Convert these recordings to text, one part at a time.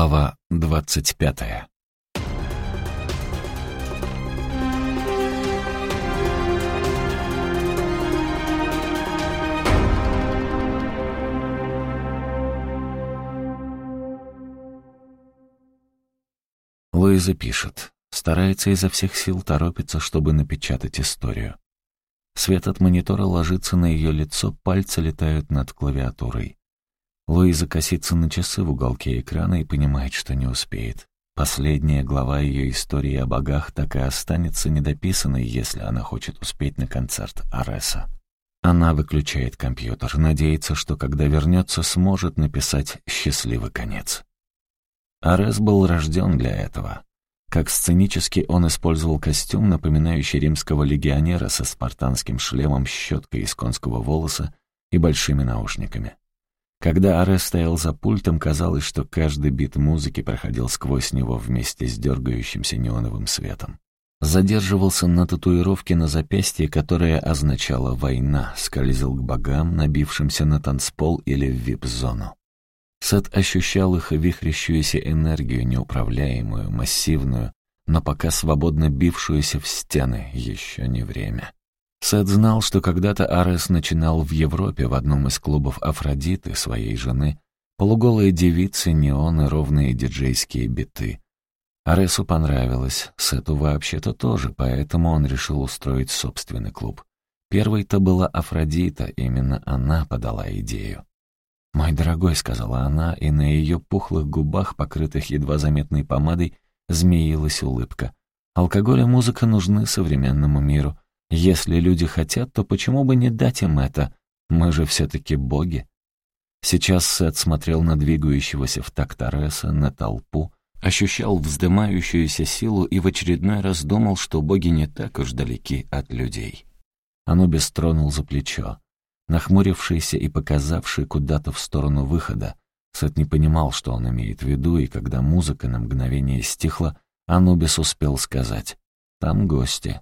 Глава двадцать пятая Луиза пишет. Старается изо всех сил торопиться, чтобы напечатать историю. Свет от монитора ложится на ее лицо, пальцы летают над клавиатурой. Луиза косится на часы в уголке экрана и понимает, что не успеет. Последняя глава ее истории о богах так и останется недописанной, если она хочет успеть на концерт Ареса. Она выключает компьютер, надеется, что когда вернется, сможет написать счастливый конец. Арес был рожден для этого. Как сценически он использовал костюм, напоминающий римского легионера со спартанским шлемом, щеткой из конского волоса и большими наушниками. Когда Аре стоял за пультом, казалось, что каждый бит музыки проходил сквозь него вместе с дергающимся неоновым светом. Задерживался на татуировке на запястье, которая означала «война», скользил к богам, набившимся на танцпол или в вип-зону. Сет ощущал их вихрящуюся энергию, неуправляемую, массивную, но пока свободно бившуюся в стены, еще не время. Сет знал, что когда-то Арес начинал в Европе в одном из клубов Афродиты, своей жены, полуголые девицы, неоны, ровные диджейские биты. Аресу понравилось, Сету вообще-то тоже, поэтому он решил устроить собственный клуб. Первой-то была Афродита, именно она подала идею. «Мой дорогой», — сказала она, и на ее пухлых губах, покрытых едва заметной помадой, змеилась улыбка. «Алкоголь и музыка нужны современному миру. Если люди хотят, то почему бы не дать им это? Мы же все-таки боги. Сейчас Сет смотрел на двигающегося в такт Ареса, на толпу, ощущал вздымающуюся силу и в очередной раз думал, что боги не так уж далеки от людей. Анубис тронул за плечо. Нахмурившийся и показавший куда-то в сторону выхода, Сет не понимал, что он имеет в виду, и когда музыка на мгновение стихла, Анубис успел сказать «Там гости».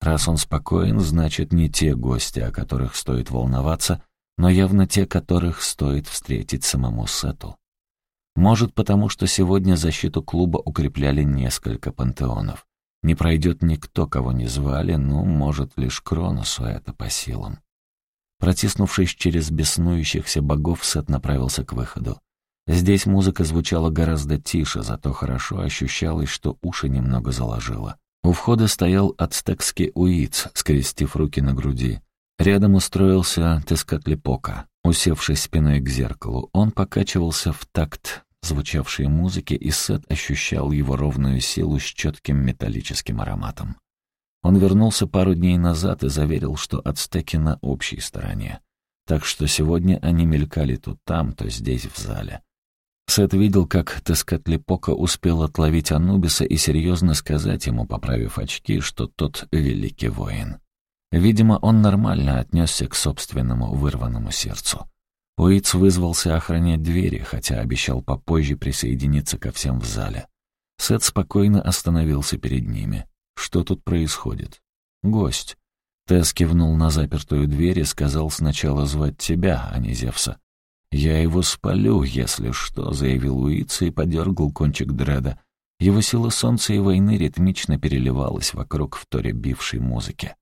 Раз он спокоен, значит, не те гости, о которых стоит волноваться, но явно те, которых стоит встретить самому Сету. Может, потому что сегодня защиту клуба укрепляли несколько пантеонов. Не пройдет никто, кого не звали, ну, может, лишь Кроносу это по силам. Протиснувшись через беснующихся богов, Сет направился к выходу. Здесь музыка звучала гораздо тише, зато хорошо ощущалось, что уши немного заложило. У входа стоял ацтекский уиц, скрестив руки на груди. Рядом устроился Тескатлипока, усевшись спиной к зеркалу. Он покачивался в такт звучавшей музыки, и Сет ощущал его ровную силу с четким металлическим ароматом. Он вернулся пару дней назад и заверил, что ацтеки на общей стороне. Так что сегодня они мелькали то там, то здесь в зале. Сет видел, как Тескатлипока успел отловить Анубиса и серьезно сказать ему, поправив очки, что тот великий воин. Видимо, он нормально отнесся к собственному вырванному сердцу. Уитс вызвался охранять двери, хотя обещал попозже присоединиться ко всем в зале. Сет спокойно остановился перед ними. Что тут происходит? Гость. Тесс кивнул на запертую дверь и сказал сначала звать тебя, а не Зевса. «Я его спалю, если что», — заявил Уитс и подергал кончик дреда. Его сила солнца и войны ритмично переливалась вокруг в торе бившей музыки.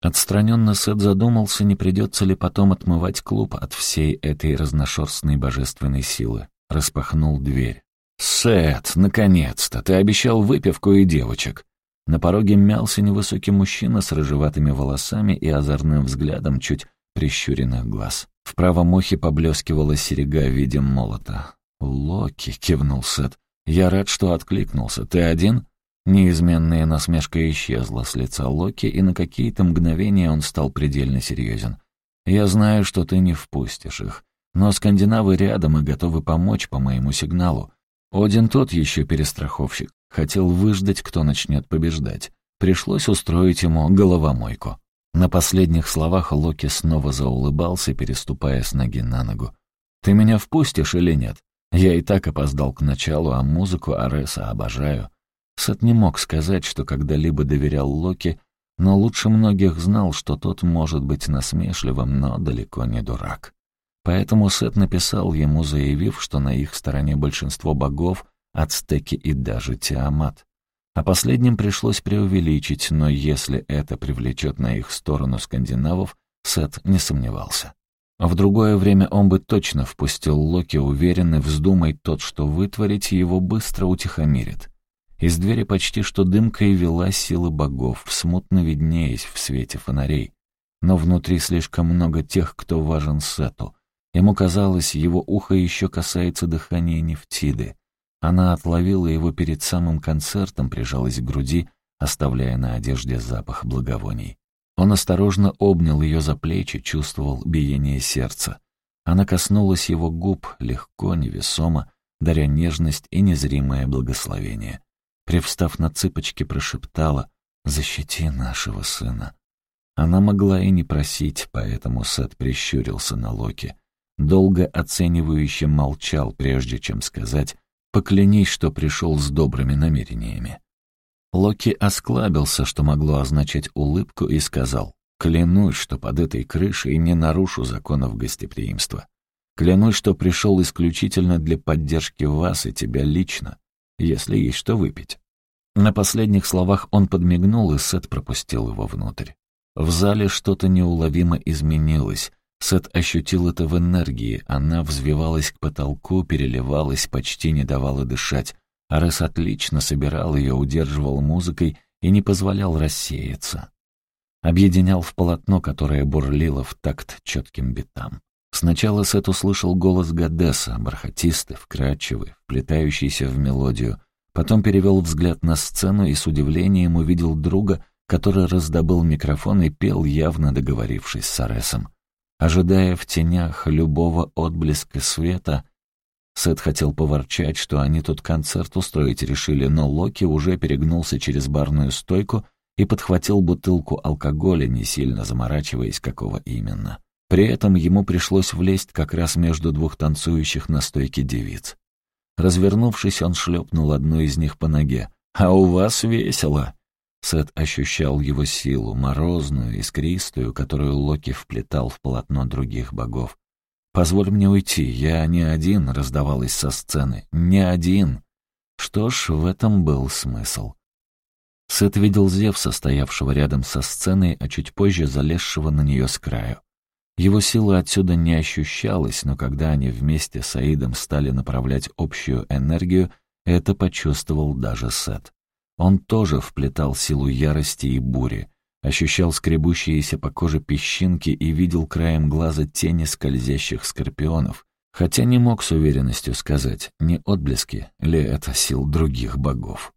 Отстраненно Сет задумался, не придется ли потом отмывать клуб от всей этой разношерстной божественной силы. Распахнул дверь. «Сет, наконец-то! Ты обещал выпивку и девочек!» На пороге мялся невысокий мужчина с рыжеватыми волосами и озорным взглядом чуть прищуренных глаз. В правом ухе поблескивала серега в виде молота. «Локи», — кивнул Сет. «Я рад, что откликнулся. Ты один?» Неизменная насмешка исчезла с лица Локи, и на какие-то мгновения он стал предельно серьезен. «Я знаю, что ты не впустишь их, но скандинавы рядом и готовы помочь по моему сигналу. Один тот еще перестраховщик. Хотел выждать, кто начнет побеждать. Пришлось устроить ему головомойку». На последних словах Локи снова заулыбался, переступая с ноги на ногу. «Ты меня впустишь или нет? Я и так опоздал к началу, а музыку Ареса обожаю». Сет не мог сказать, что когда-либо доверял Локи, но лучше многих знал, что тот может быть насмешливым, но далеко не дурак. Поэтому Сет написал ему, заявив, что на их стороне большинство богов, ацтеки и даже Тиамат. О последнем пришлось преувеличить, но если это привлечет на их сторону скандинавов, Сет не сомневался. В другое время он бы точно впустил Локи, уверенный, вздумай тот, что вытворить, его быстро утихомирит. Из двери почти что дымкой вела сила богов, смутно виднеясь в свете фонарей. Но внутри слишком много тех, кто важен Сету. Ему казалось, его ухо еще касается дыхания Нефтиды. Она отловила его перед самым концертом, прижалась к груди, оставляя на одежде запах благовоний. Он осторожно обнял ее за плечи, чувствовал биение сердца. Она коснулась его губ легко, невесомо, даря нежность и незримое благословение. Привстав на цыпочки, прошептала «Защити нашего сына». Она могла и не просить, поэтому Сет прищурился на Локи. Долго оценивающе молчал, прежде чем сказать «Поклянись, что пришел с добрыми намерениями». Локи осклабился, что могло означать улыбку, и сказал «Клянусь, что под этой крышей не нарушу законов гостеприимства. Клянусь, что пришел исключительно для поддержки вас и тебя лично, если есть что выпить». На последних словах он подмигнул, и Сет пропустил его внутрь. В зале что-то неуловимо изменилось. Сет ощутил это в энергии, она взвивалась к потолку, переливалась, почти не давала дышать. Арес отлично собирал ее, удерживал музыкой и не позволял рассеяться. Объединял в полотно, которое бурлило в такт четким битам. Сначала Сет услышал голос Гадеса, бархатистый, вкрадчивый, вплетающийся в мелодию. Потом перевел взгляд на сцену и с удивлением увидел друга, который раздобыл микрофон и пел, явно договорившись с Аресом. Ожидая в тенях любого отблеска света, Сет хотел поворчать, что они тут концерт устроить решили, но Локи уже перегнулся через барную стойку и подхватил бутылку алкоголя, не сильно заморачиваясь, какого именно. При этом ему пришлось влезть как раз между двух танцующих на стойке девиц. Развернувшись, он шлепнул одну из них по ноге. «А у вас весело!» Сет ощущал его силу, морозную, искристую, которую Локи вплетал в полотно других богов. «Позволь мне уйти, я не один», — раздавалась со сцены. «Не один». Что ж, в этом был смысл. Сет видел Зевса, стоявшего рядом со сценой, а чуть позже залезшего на нее с краю. Его сила отсюда не ощущалась, но когда они вместе с Аидом стали направлять общую энергию, это почувствовал даже Сет. Он тоже вплетал силу ярости и бури ощущал скребущиеся по коже песчинки и видел краем глаза тени скользящих скорпионов, хотя не мог с уверенностью сказать, не отблески ли это сил других богов.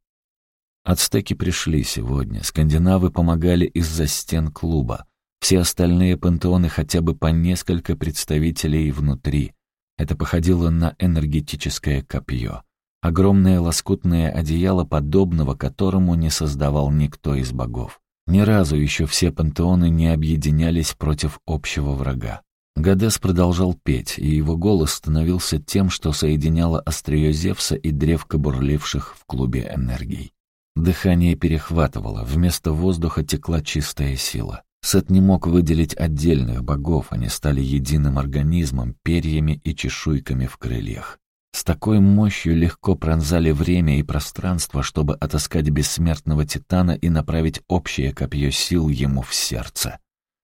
Ацтеки пришли сегодня, скандинавы помогали из-за стен клуба, все остальные пантеоны хотя бы по несколько представителей внутри. Это походило на энергетическое копье. Огромное лоскутное одеяло, подобного которому не создавал никто из богов. Ни разу еще все пантеоны не объединялись против общего врага. Гадес продолжал петь, и его голос становился тем, что соединяло острие Зевса и древко бурливших в клубе энергий. Дыхание перехватывало, вместо воздуха текла чистая сила. Сет не мог выделить отдельных богов, они стали единым организмом, перьями и чешуйками в крыльях. С такой мощью легко пронзали время и пространство, чтобы отыскать бессмертного Титана и направить общее копье сил ему в сердце.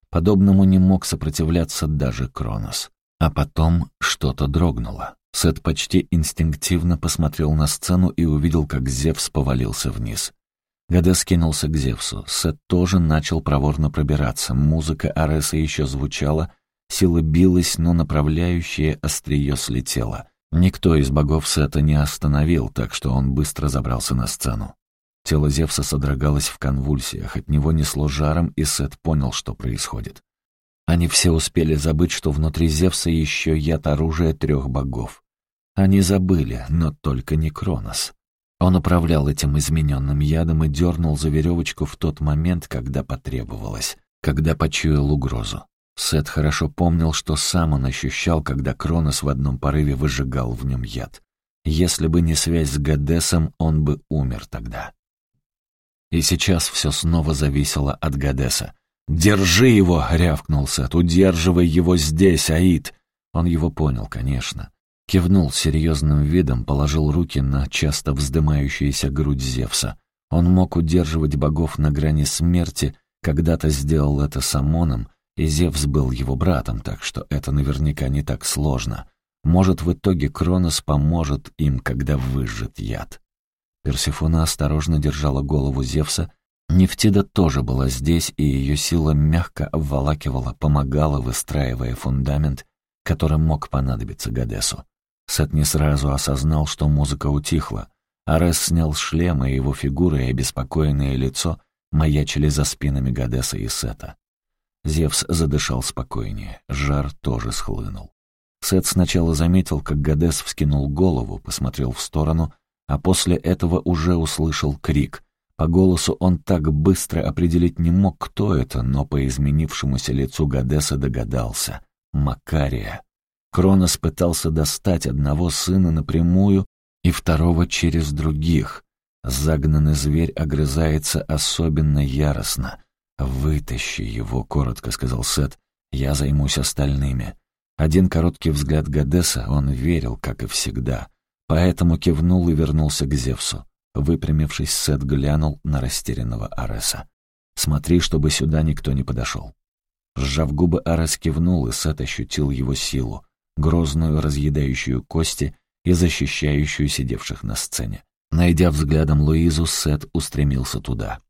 Подобному не мог сопротивляться даже Кронос. А потом что-то дрогнуло. Сет почти инстинктивно посмотрел на сцену и увидел, как Зевс повалился вниз. Гадес кинулся к Зевсу. Сет тоже начал проворно пробираться. Музыка Ареса еще звучала, сила билась, но направляющее острие слетело — Никто из богов Сета не остановил, так что он быстро забрался на сцену. Тело Зевса содрогалось в конвульсиях, от него несло жаром, и Сет понял, что происходит. Они все успели забыть, что внутри Зевса еще яд оружия трех богов. Они забыли, но только не Кронос. Он управлял этим измененным ядом и дернул за веревочку в тот момент, когда потребовалось, когда почуял угрозу. Сет хорошо помнил, что сам он ощущал, когда Кронос в одном порыве выжигал в нем яд. Если бы не связь с Гадесом, он бы умер тогда. И сейчас все снова зависело от Гадеса. «Держи его!» — рявкнул Сет. «Удерживай его здесь, Аид!» Он его понял, конечно. Кивнул серьезным видом, положил руки на часто вздымающуюся грудь Зевса. Он мог удерживать богов на грани смерти, когда-то сделал это с Амоном, Зевс был его братом, так что это наверняка не так сложно. Может, в итоге Кронос поможет им, когда выжжет яд. Персифона осторожно держала голову Зевса. Нефтида тоже была здесь, и ее сила мягко обволакивала, помогала, выстраивая фундамент, которым мог понадобиться Гадесу. Сет не сразу осознал, что музыка утихла. Арес снял шлем, и его фигура и обеспокоенное лицо маячили за спинами Гадеса и Сета. Зевс задышал спокойнее, жар тоже схлынул. Сет сначала заметил, как Гадес вскинул голову, посмотрел в сторону, а после этого уже услышал крик. По голосу он так быстро определить не мог, кто это, но по изменившемуся лицу Гадеса догадался. Макария. Кронос пытался достать одного сына напрямую и второго через других. Загнанный зверь огрызается особенно яростно. «Вытащи его», — коротко сказал Сет. «Я займусь остальными». Один короткий взгляд Гадеса он верил, как и всегда. Поэтому кивнул и вернулся к Зевсу. Выпрямившись, Сет глянул на растерянного Ареса. «Смотри, чтобы сюда никто не подошел». Сжав губы, Арес кивнул, и Сет ощутил его силу, грозную, разъедающую кости и защищающую сидевших на сцене. Найдя взглядом Луизу, Сет устремился туда.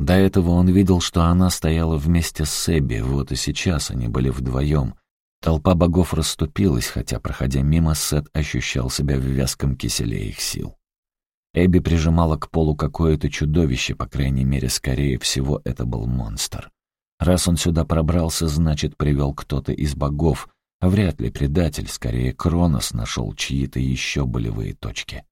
До этого он видел, что она стояла вместе с Себби, вот и сейчас они были вдвоем, Толпа богов расступилась, хотя, проходя мимо, Сет ощущал себя в вязком киселе их сил. Эбби прижимала к полу какое-то чудовище, по крайней мере, скорее всего, это был монстр. Раз он сюда пробрался, значит, привел кто-то из богов, а вряд ли предатель, скорее Кронос нашел чьи-то еще болевые точки.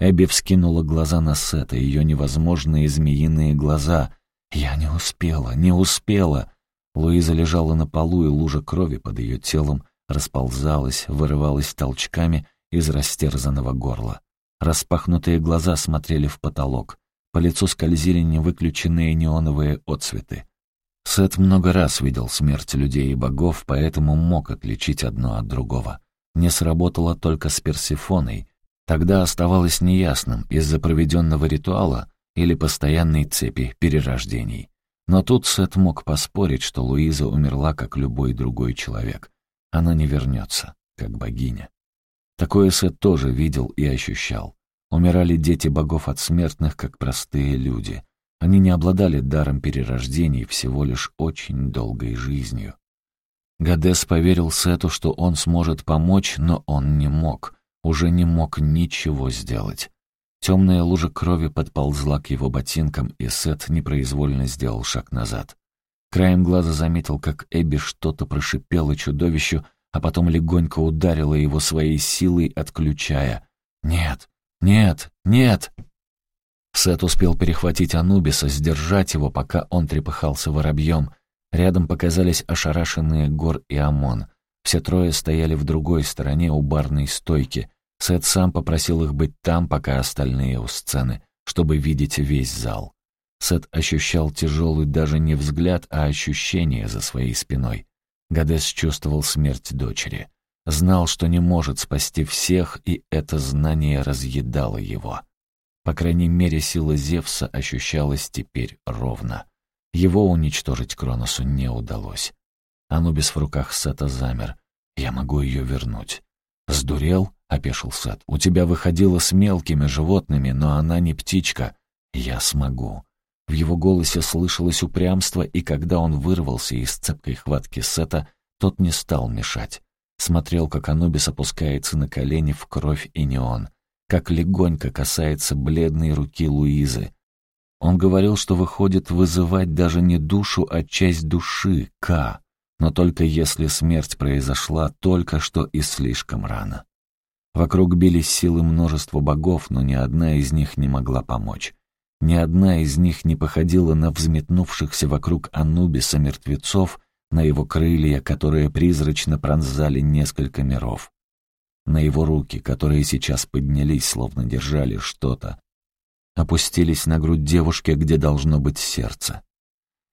Эбби вскинула глаза на Сета, ее невозможные змеиные глаза. «Я не успела, не успела!» Луиза лежала на полу, и лужа крови под ее телом расползалась, вырывалась толчками из растерзанного горла. Распахнутые глаза смотрели в потолок. По лицу скользили невыключенные неоновые отцветы. Сет много раз видел смерть людей и богов, поэтому мог отличить одно от другого. Не сработало только с Персифоной. Тогда оставалось неясным, из-за проведенного ритуала или постоянной цепи перерождений. Но тут Сет мог поспорить, что Луиза умерла, как любой другой человек. Она не вернется, как богиня. Такое Сет тоже видел и ощущал. Умирали дети богов от смертных, как простые люди. Они не обладали даром перерождений, всего лишь очень долгой жизнью. Гадес поверил Сету, что он сможет помочь, но он не мог, уже не мог ничего сделать. Темная лужа крови подползла к его ботинкам, и Сет непроизвольно сделал шаг назад. Краем глаза заметил, как Эбби что-то прошипела чудовищу, а потом легонько ударила его своей силой, отключая. «Нет! Нет! Нет!» Сет успел перехватить Анубиса, сдержать его, пока он трепыхался воробьем. Рядом показались ошарашенные Гор и Амон. Все трое стояли в другой стороне у барной стойки — Сет сам попросил их быть там, пока остальные у сцены, чтобы видеть весь зал. Сет ощущал тяжелый даже не взгляд, а ощущение за своей спиной. Гадес чувствовал смерть дочери. Знал, что не может спасти всех, и это знание разъедало его. По крайней мере, сила Зевса ощущалась теперь ровно. Его уничтожить Кроносу не удалось. Анубис в руках Сета замер. «Я могу ее вернуть». «Сдурел?» — опешил Сет. «У тебя выходило с мелкими животными, но она не птичка. Я смогу». В его голосе слышалось упрямство, и когда он вырвался из цепкой хватки Сета, тот не стал мешать. Смотрел, как Анубис опускается на колени в кровь и неон, как легонько касается бледной руки Луизы. Он говорил, что выходит вызывать даже не душу, а часть души, К, но только если смерть произошла только что и слишком рано. Вокруг бились силы множества богов, но ни одна из них не могла помочь. Ни одна из них не походила на взметнувшихся вокруг Анубиса мертвецов, на его крылья, которые призрачно пронзали несколько миров. На его руки, которые сейчас поднялись, словно держали что-то, опустились на грудь девушки, где должно быть сердце.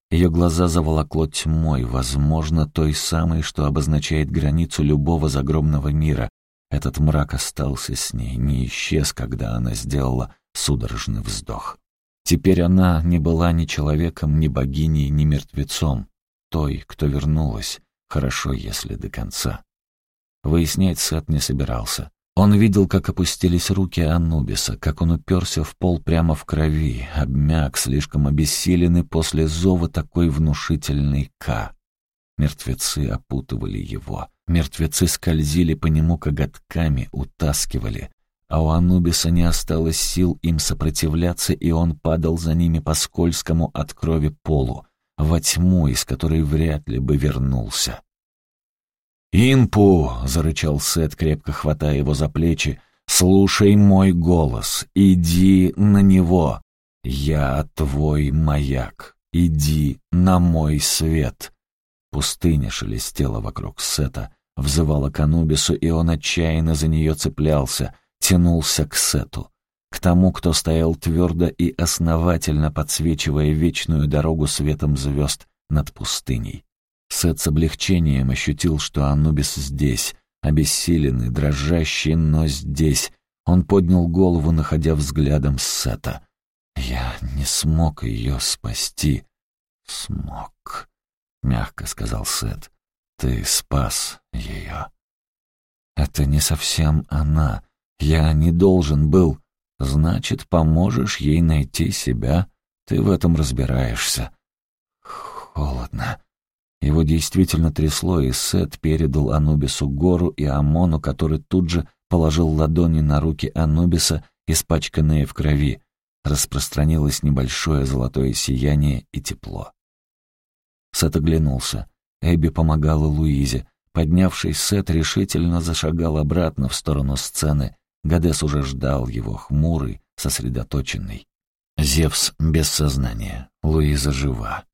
Ее глаза заволокло тьмой, возможно, той самой, что обозначает границу любого загромного мира, Этот мрак остался с ней, не исчез, когда она сделала судорожный вздох. Теперь она не была ни человеком, ни богиней, ни мертвецом. Той, кто вернулась, хорошо, если до конца. Выяснять Сет не собирался. Он видел, как опустились руки Анубиса, как он уперся в пол прямо в крови, обмяк, слишком обессиленный после зова такой внушительный К. Мертвецы опутывали его. Мертвецы скользили по нему коготками, утаскивали. А у Анубиса не осталось сил им сопротивляться, и он падал за ними по скользкому от крови полу, во тьму, из которой вряд ли бы вернулся. «Инпу!» — зарычал Сет, крепко хватая его за плечи. «Слушай мой голос, иди на него. Я твой маяк, иди на мой свет». Пустыня шелестела вокруг Сета, взывала к Анубису, и он отчаянно за нее цеплялся, тянулся к Сету, к тому, кто стоял твердо и основательно подсвечивая вечную дорогу светом звезд над пустыней. Сет с облегчением ощутил, что Анубис здесь, обессиленный, дрожащий, но здесь. Он поднял голову, находя взглядом Сета. «Я не смог ее спасти». «Смог», — мягко сказал Сет. «Ты спас ее». «Это не совсем она. Я не должен был. Значит, поможешь ей найти себя. Ты в этом разбираешься». «Холодно». Его действительно трясло, и Сет передал Анубису гору и Амону, который тут же положил ладони на руки Анубиса, испачканные в крови. Распространилось небольшое золотое сияние и тепло. Сет оглянулся. Эбби помогала Луизе. Поднявшись, Сет решительно зашагал обратно в сторону сцены. Гадес уже ждал его, хмурый, сосредоточенный. Зевс без сознания. Луиза жива.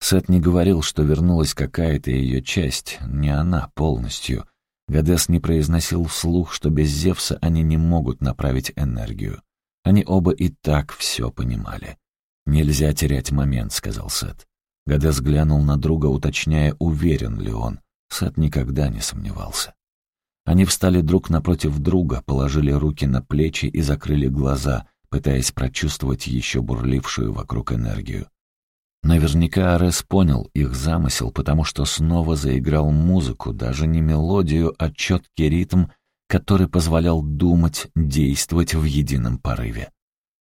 Сет не говорил, что вернулась какая-то ее часть, не она полностью. Гадес не произносил вслух, что без Зевса они не могут направить энергию. Они оба и так все понимали. «Нельзя терять момент», — сказал Сет. Гадес глянул на друга, уточняя, уверен ли он. Сет никогда не сомневался. Они встали друг напротив друга, положили руки на плечи и закрыли глаза, пытаясь прочувствовать еще бурлившую вокруг энергию. Наверняка Арес понял их замысел, потому что снова заиграл музыку, даже не мелодию, а четкий ритм, который позволял думать, действовать в едином порыве.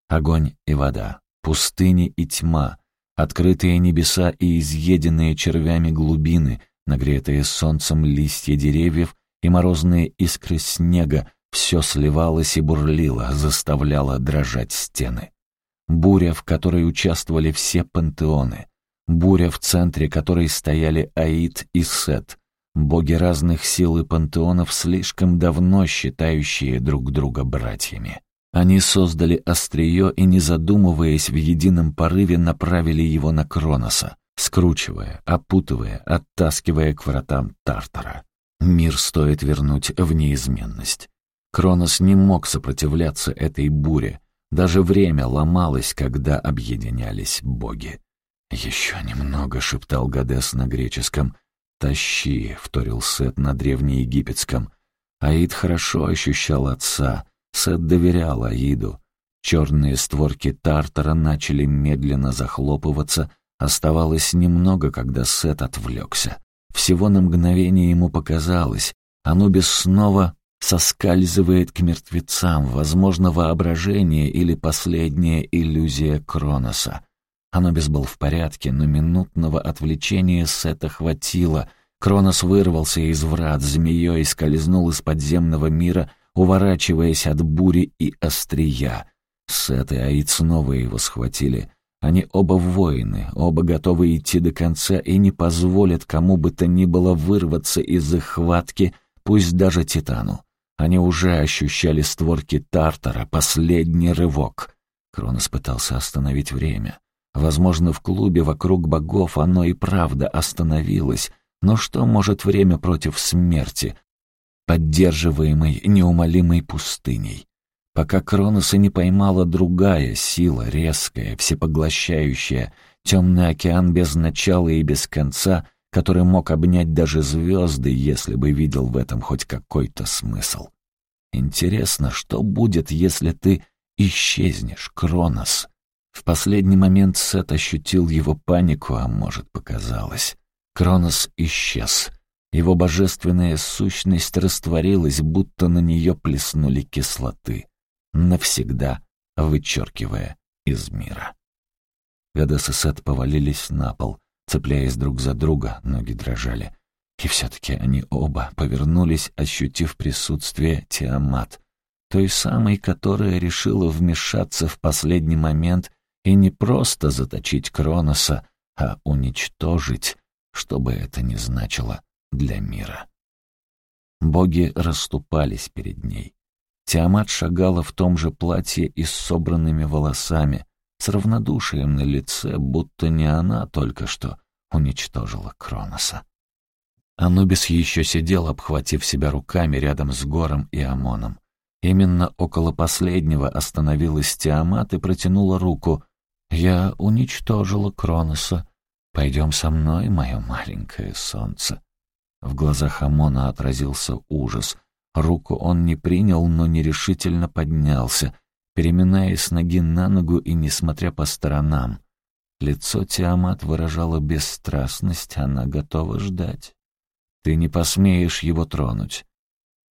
Огонь и вода, пустыни и тьма, открытые небеса и изъеденные червями глубины, нагретые солнцем листья деревьев и морозные искры снега, все сливалось и бурлило, заставляло дрожать стены. Буря, в которой участвовали все пантеоны. Буря, в центре которой стояли Аид и Сет. Боги разных сил и пантеонов, слишком давно считающие друг друга братьями. Они создали острие и, не задумываясь, в едином порыве направили его на Кроноса, скручивая, опутывая, оттаскивая к вратам Тартара. Мир стоит вернуть в неизменность. Кронос не мог сопротивляться этой буре, даже время ломалось, когда объединялись боги. «Еще немного», — шептал Гадес на греческом. «Тащи», — вторил Сет на древнеегипетском. Аид хорошо ощущал отца. Сет доверял Аиду. Черные створки Тартара начали медленно захлопываться. Оставалось немного, когда Сет отвлекся. Всего на мгновение ему показалось. Анубис снова соскальзывает к мертвецам, возможно, воображение или последняя иллюзия Кроноса. Анубис был в порядке, но минутного отвлечения Сета хватило. Кронос вырвался из врат, змеей скользнул из подземного мира, уворачиваясь от бури и острия. Сет и Аид снова его схватили. Они оба воины, оба готовы идти до конца и не позволят кому бы то ни было вырваться из их хватки, пусть даже Титану. Они уже ощущали створки Тартара, последний рывок. Кронос пытался остановить время. Возможно, в клубе вокруг богов оно и правда остановилось, но что может время против смерти, поддерживаемой неумолимой пустыней? Пока Кроноса не поймала другая сила, резкая, всепоглощающая, темный океан без начала и без конца, который мог обнять даже звезды, если бы видел в этом хоть какой-то смысл. Интересно, что будет, если ты исчезнешь, Кронос? В последний момент Сет ощутил его панику, а может, показалось. Кронос исчез. Его божественная сущность растворилась, будто на нее плеснули кислоты, навсегда вычеркивая из мира. Гадес и Сет повалились на пол, цепляясь друг за друга, ноги дрожали. И все-таки они оба повернулись, ощутив присутствие Тиамат, той самой, которая решила вмешаться в последний момент и не просто заточить Кроноса, а уничтожить, что бы это ни значило для мира. Боги расступались перед ней. Тиамат шагала в том же платье и с собранными волосами, с равнодушием на лице, будто не она только что уничтожила Кроноса. Анубис еще сидел, обхватив себя руками рядом с Гором и Амоном. Именно около последнего остановилась Тиамат и протянула руку. «Я уничтожила Кроноса. Пойдем со мной, мое маленькое солнце». В глазах Амона отразился ужас. Руку он не принял, но нерешительно поднялся, переминаясь ноги на ногу и несмотря по сторонам. Лицо Тиамат выражало бесстрастность, она готова ждать. Ты не посмеешь его тронуть.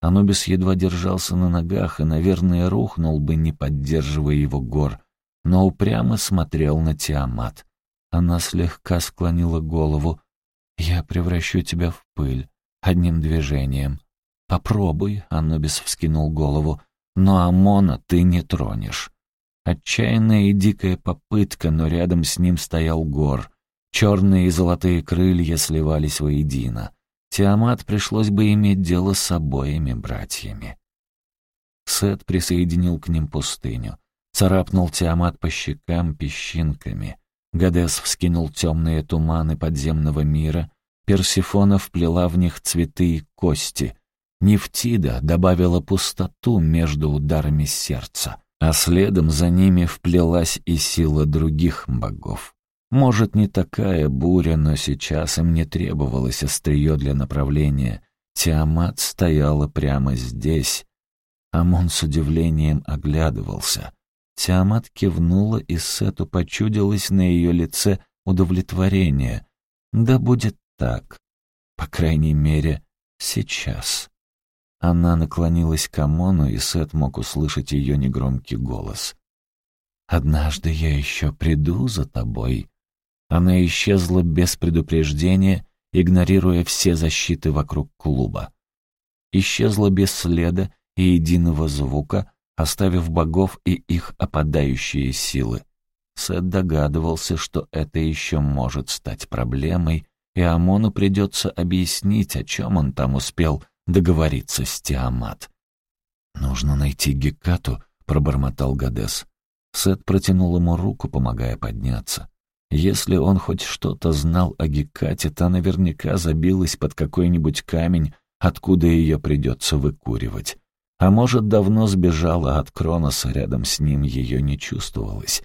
Анубис едва держался на ногах и, наверное, рухнул бы, не поддерживая его гор, но упрямо смотрел на Тиамат. Она слегка склонила голову. «Я превращу тебя в пыль одним движением». «Попробуй», — Анубис вскинул голову, — «но Амона ты не тронешь». Отчаянная и дикая попытка, но рядом с ним стоял гор. Черные и золотые крылья сливались воедино. Тиамат пришлось бы иметь дело с обоими братьями. Сет присоединил к ним пустыню. Царапнул Тиамат по щекам песчинками. Гадес вскинул темные туманы подземного мира. Персифона вплела в них цветы и кости. Нефтида добавила пустоту между ударами сердца, а следом за ними вплелась и сила других богов. Может, не такая буря, но сейчас им не требовалось острие для направления. Тиамат стояла прямо здесь. Амон с удивлением оглядывался. Тиамат кивнула, и Сету почудилось на ее лице удовлетворение. Да будет так. По крайней мере, сейчас. Она наклонилась к Амону, и Сет мог услышать ее негромкий голос. «Однажды я еще приду за тобой», она исчезла без предупреждения, игнорируя все защиты вокруг клуба. Исчезла без следа и единого звука, оставив богов и их опадающие силы. Сет догадывался, что это еще может стать проблемой, и Амону придется объяснить, о чем он там успел договориться с Тиамат. «Нужно найти Гекату», — пробормотал Гадес. Сет протянул ему руку, помогая подняться. Если он хоть что-то знал о Гекате, та наверняка забилась под какой-нибудь камень, откуда ее придется выкуривать. А может, давно сбежала от Кроноса, рядом с ним ее не чувствовалось.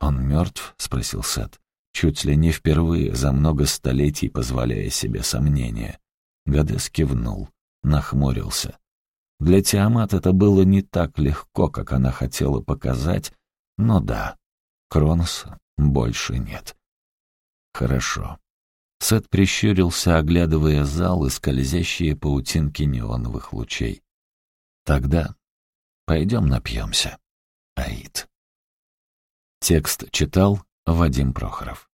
«Он мертв?» — спросил Сет. Чуть ли не впервые за много столетий позволяя себе сомнения. Гадес кивнул, нахмурился. Для Тиамат это было не так легко, как она хотела показать, но да, Кроноса больше нет. Хорошо. Сет прищурился, оглядывая зал и скользящие паутинки неоновых лучей. Тогда пойдем напьемся. Аид. Текст читал Вадим Прохоров.